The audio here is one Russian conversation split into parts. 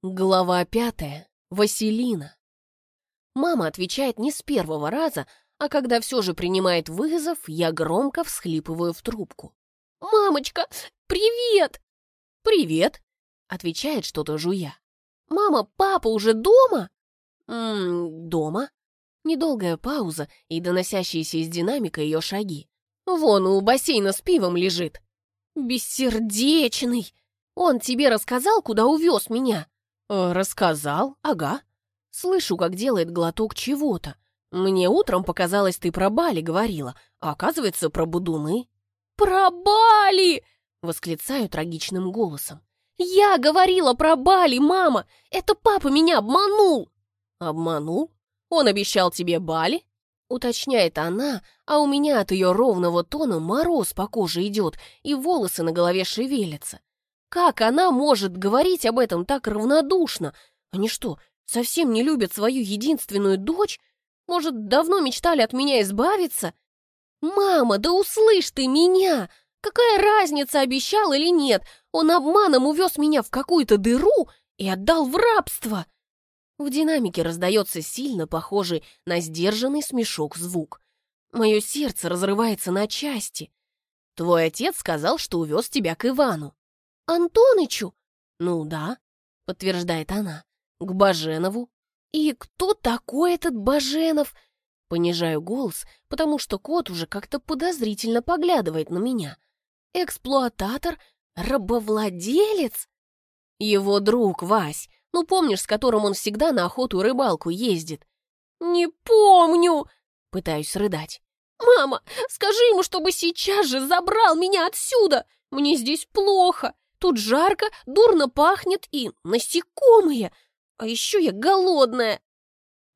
Глава пятая. Василина. Мама отвечает не с первого раза, а когда все же принимает вызов, я громко всхлипываю в трубку. «Мамочка, привет!» «Привет!» — отвечает что-то жуя. «Мама, папа уже дома?» «Ммм, дома?» Недолгая пауза и доносящиеся из динамика ее шаги. «Вон у бассейна с пивом лежит». «Бессердечный! Он тебе рассказал, куда увез меня?» «Э, «Рассказал, ага. Слышу, как делает глоток чего-то. Мне утром показалось, ты про Бали говорила, а оказывается, про Будуны». «Про Бали!» — восклицаю трагичным голосом. «Я говорила про Бали, мама! Это папа меня обманул!» «Обманул? Он обещал тебе Бали?» Уточняет она, а у меня от ее ровного тона мороз по коже идет, и волосы на голове шевелятся. Как она может говорить об этом так равнодушно? Они что, совсем не любят свою единственную дочь? Может, давно мечтали от меня избавиться? Мама, да услышь ты меня! Какая разница, обещал или нет? Он обманом увез меня в какую-то дыру и отдал в рабство. В динамике раздается сильно похожий на сдержанный смешок звук. Мое сердце разрывается на части. Твой отец сказал, что увез тебя к Ивану. Антонычу?» «Ну да», — подтверждает она. «К Баженову». «И кто такой этот Баженов?» Понижаю голос, потому что кот уже как-то подозрительно поглядывает на меня. «Эксплуататор? Рабовладелец?» «Его друг, Вась, ну помнишь, с которым он всегда на охоту рыбалку ездит?» «Не помню!» — пытаюсь рыдать. «Мама, скажи ему, чтобы сейчас же забрал меня отсюда! Мне здесь плохо! Тут жарко, дурно пахнет и насекомые. А еще я голодная.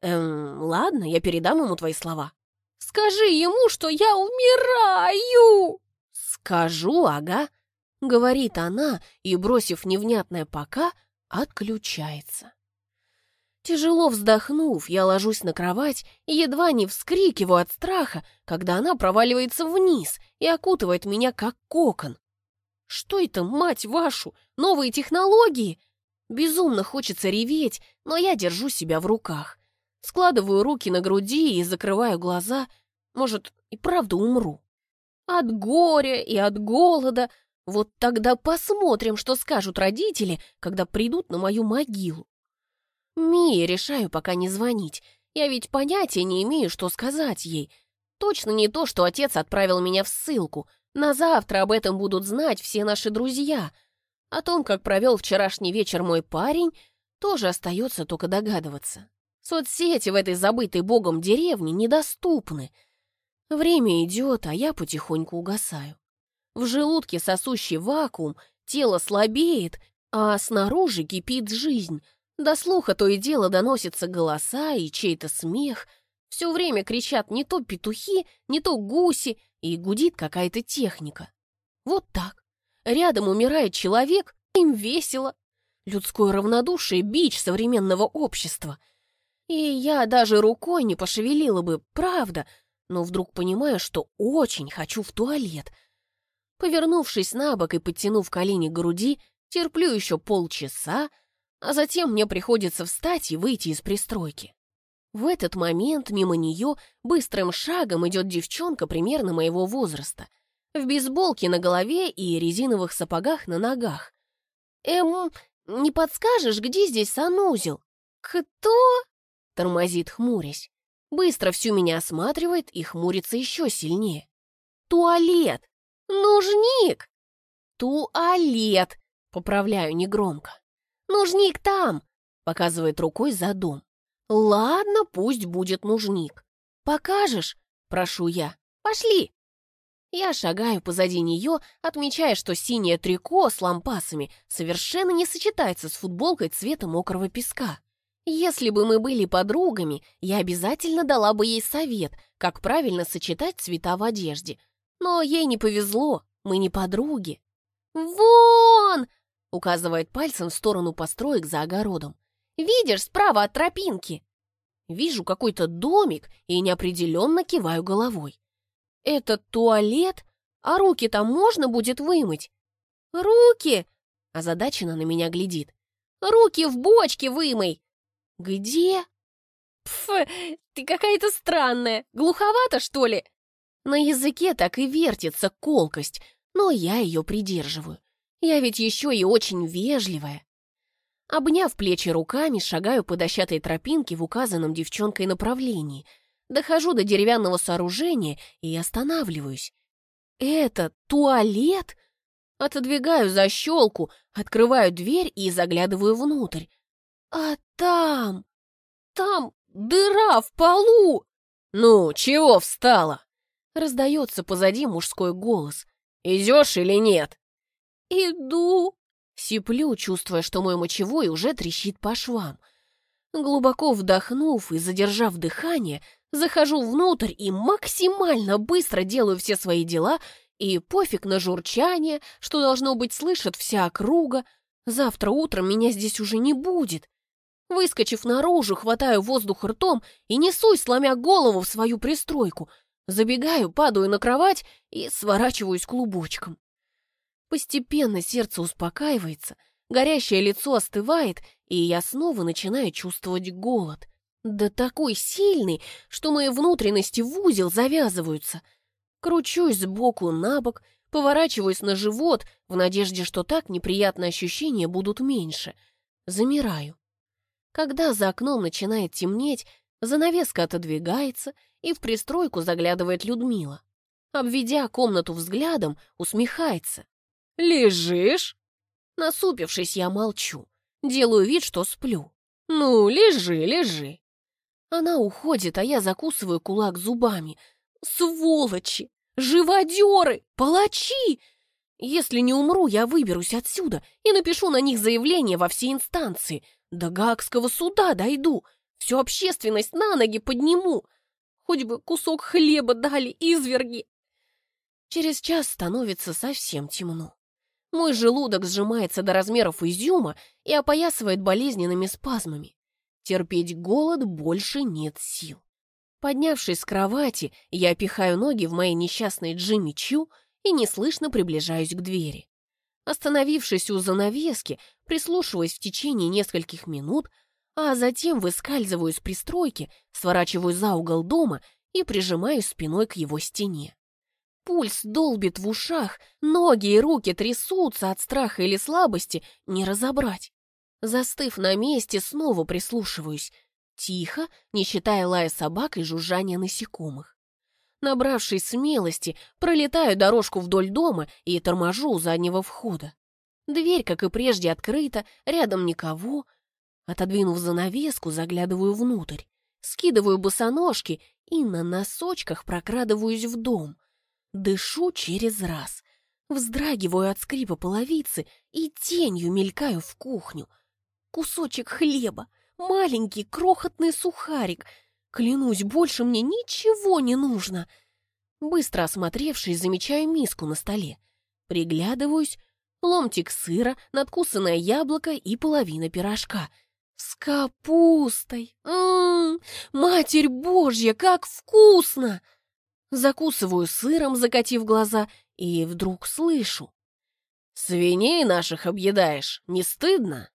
Эм, ладно, я передам ему твои слова. Скажи ему, что я умираю. Скажу, ага. Говорит она и, бросив невнятное «пока», отключается. Тяжело вздохнув, я ложусь на кровать и едва не вскрикиваю от страха, когда она проваливается вниз и окутывает меня как кокон. Что это, мать вашу? Новые технологии? Безумно хочется реветь, но я держу себя в руках. Складываю руки на груди и закрываю глаза. Может, и правда умру. От горя и от голода. Вот тогда посмотрим, что скажут родители, когда придут на мою могилу. Мия решаю пока не звонить. Я ведь понятия не имею, что сказать ей. Точно не то, что отец отправил меня в ссылку — на завтра об этом будут знать все наши друзья. О том, как провел вчерашний вечер мой парень, тоже остается только догадываться. Соцсети в этой забытой богом деревне недоступны. Время идет, а я потихоньку угасаю. В желудке сосущий вакуум, тело слабеет, а снаружи кипит жизнь. До слуха то и дело доносятся голоса и чей-то смех. Все время кричат не то петухи, не то гуси, и гудит какая-то техника. Вот так. Рядом умирает человек, им весело. Людское равнодушие — бич современного общества. И я даже рукой не пошевелила бы, правда, но вдруг понимаю, что очень хочу в туалет. Повернувшись на бок и подтянув колени к груди, терплю еще полчаса, а затем мне приходится встать и выйти из пристройки. В этот момент мимо нее быстрым шагом идет девчонка примерно моего возраста, в бейсболке на голове и резиновых сапогах на ногах. «Эм, не подскажешь, где здесь санузел?» «Кто?» — тормозит, хмурясь. Быстро всю меня осматривает и хмурится еще сильнее. «Туалет! Нужник!» «Туалет!» — поправляю негромко. «Нужник там!» — показывает рукой за дом. «Ладно, пусть будет нужник. Покажешь?» — прошу я. «Пошли!» Я шагаю позади нее, отмечая, что синее трико с лампасами совершенно не сочетается с футболкой цвета мокрого песка. Если бы мы были подругами, я обязательно дала бы ей совет, как правильно сочетать цвета в одежде. Но ей не повезло, мы не подруги. «Вон!» — указывает пальцем в сторону построек за огородом. Видишь, справа от тропинки. Вижу какой-то домик и неопределенно киваю головой. Это туалет? А руки там можно будет вымыть? Руки? Озадаченно на меня глядит. Руки в бочке вымой!» «Где?» «Пф, ты какая-то странная. Глуховато, что ли?» На языке так и вертится колкость, но я ее придерживаю. Я ведь еще и очень вежливая. Обняв плечи руками, шагаю по дощатой тропинке в указанном девчонкой направлении. Дохожу до деревянного сооружения и останавливаюсь. Это туалет? Отодвигаю защелку, открываю дверь и заглядываю внутрь. А там... Там дыра в полу! Ну, чего встала? Раздается позади мужской голос. «Идешь или нет?» «Иду!» Сиплю, чувствуя, что мой мочевой уже трещит по швам. Глубоко вдохнув и задержав дыхание, захожу внутрь и максимально быстро делаю все свои дела, и пофиг на журчание, что должно быть слышит вся округа. Завтра утром меня здесь уже не будет. Выскочив наружу, хватаю воздух ртом и несусь, сломя голову в свою пристройку — Забегаю, падаю на кровать и сворачиваюсь клубочком. Постепенно сердце успокаивается, горящее лицо остывает, и я снова начинаю чувствовать голод. Да такой сильный, что мои внутренности в узел завязываются. Кручусь сбоку на бок, поворачиваюсь на живот в надежде, что так неприятные ощущения будут меньше. Замираю. Когда за окном начинает темнеть, занавеска отодвигается — и в пристройку заглядывает Людмила. Обведя комнату взглядом, усмехается. «Лежишь?» Насупившись, я молчу. Делаю вид, что сплю. «Ну, лежи, лежи!» Она уходит, а я закусываю кулак зубами. «Сволочи! Живодеры! Палачи!» Если не умру, я выберусь отсюда и напишу на них заявление во все инстанции. До Гаагского суда дойду, всю общественность на ноги подниму. Хоть бы кусок хлеба дали, изверги. Через час становится совсем темно. Мой желудок сжимается до размеров изюма и опоясывает болезненными спазмами. Терпеть голод больше нет сил. Поднявшись с кровати, я пихаю ноги в моей несчастной Джимми и неслышно приближаюсь к двери. Остановившись у занавески, прислушиваясь в течение нескольких минут, а затем выскальзываю из пристройки, сворачиваю за угол дома и прижимаю спиной к его стене. Пульс долбит в ушах, ноги и руки трясутся от страха или слабости, не разобрать. Застыв на месте, снова прислушиваюсь. Тихо, не считая лая собак и жужжания насекомых. Набравшись смелости, пролетаю дорожку вдоль дома и торможу у заднего входа. Дверь, как и прежде, открыта, рядом никого, Отодвинув занавеску, заглядываю внутрь, скидываю босоножки и на носочках прокрадываюсь в дом. Дышу через раз, вздрагиваю от скрипа половицы и тенью мелькаю в кухню. Кусочек хлеба, маленький крохотный сухарик. Клянусь, больше мне ничего не нужно. Быстро осмотревшись, замечаю миску на столе. Приглядываюсь, ломтик сыра, надкусанное яблоко и половина пирожка — с капустой! Ммм, Матерь Божья, как вкусно! Закусываю сыром, закатив глаза, и вдруг слышу. «Свиней наших объедаешь, не стыдно?»